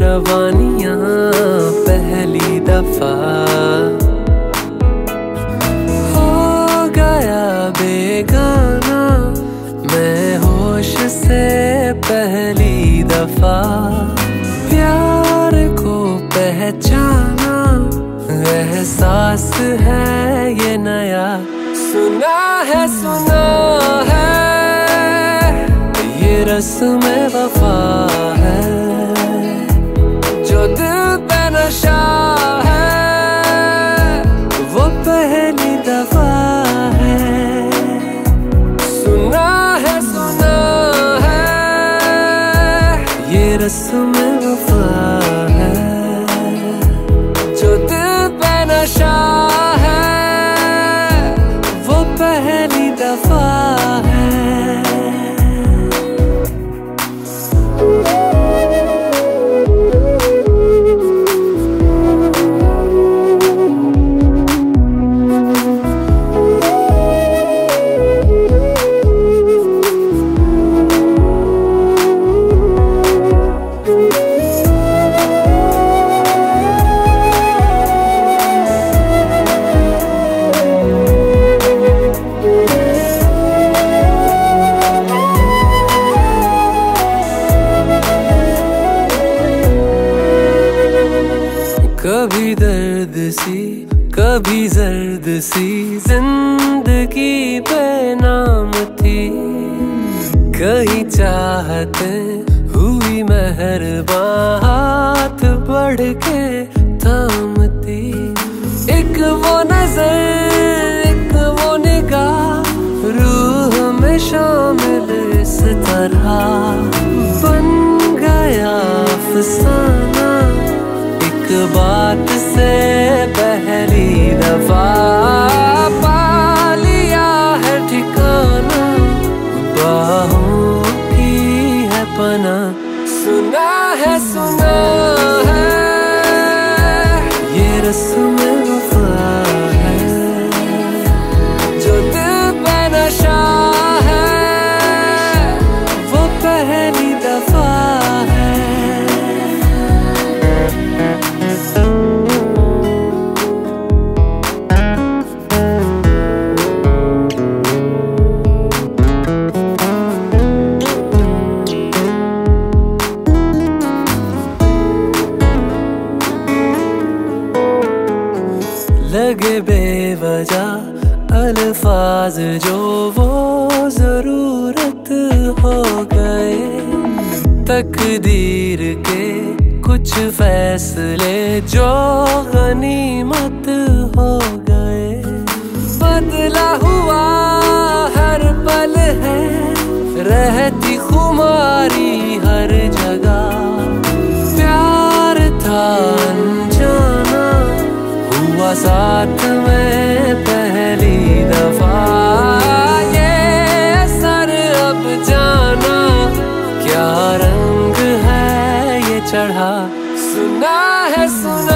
روانیاں، پہلی دفعہ ہو گیا بے گانا میں ہوش سے پہلی دفعہ پیار کو پہچانا، احساس ہے یہ نیا۔ سنا ہے سنا ہے، یہ رسم وفا نشہ ہے۔ وہ پہلی دفعہ ہے۔ سنا ہے سنا ہے۔ یہ رسم وفا ہے۔ جو دل پہ نشہ درد سی، کبھی زرد سی، زندگی بے نام تھی۔ کہیں چاہتے ہوئی مہربان ہاتھ بڑھ کے تھامتی ایک وہ نظر، ایک وہ نگاہ، روح میں شامل اس طرح۔ بن گیا افسانہ، ایک بات سے پہلی دفعہ پا لیا ہے ٹھکانا باہوں کی ہے پنا سنا ہے سنا لگے بے وجہ الفاظ جو وہ ضرورت ہو گئے۔ تقدیر کے کچھ فیصلے جو غنیمت ہو گئے۔ بدلا ہوا ہر پل ہے، رہتی خماری ہر جگہ۔ پیار تھا انجانا ساتھ میں پہلی دفعہ یہ اثر اب جانا، کیا رنگ ہے یہ چڑھا؟ سنا ہے، سنا